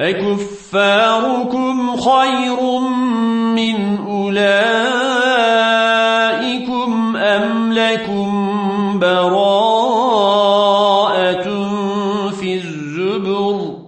أكفاركم خير من أولئكم أم لكم براءة في الزبر؟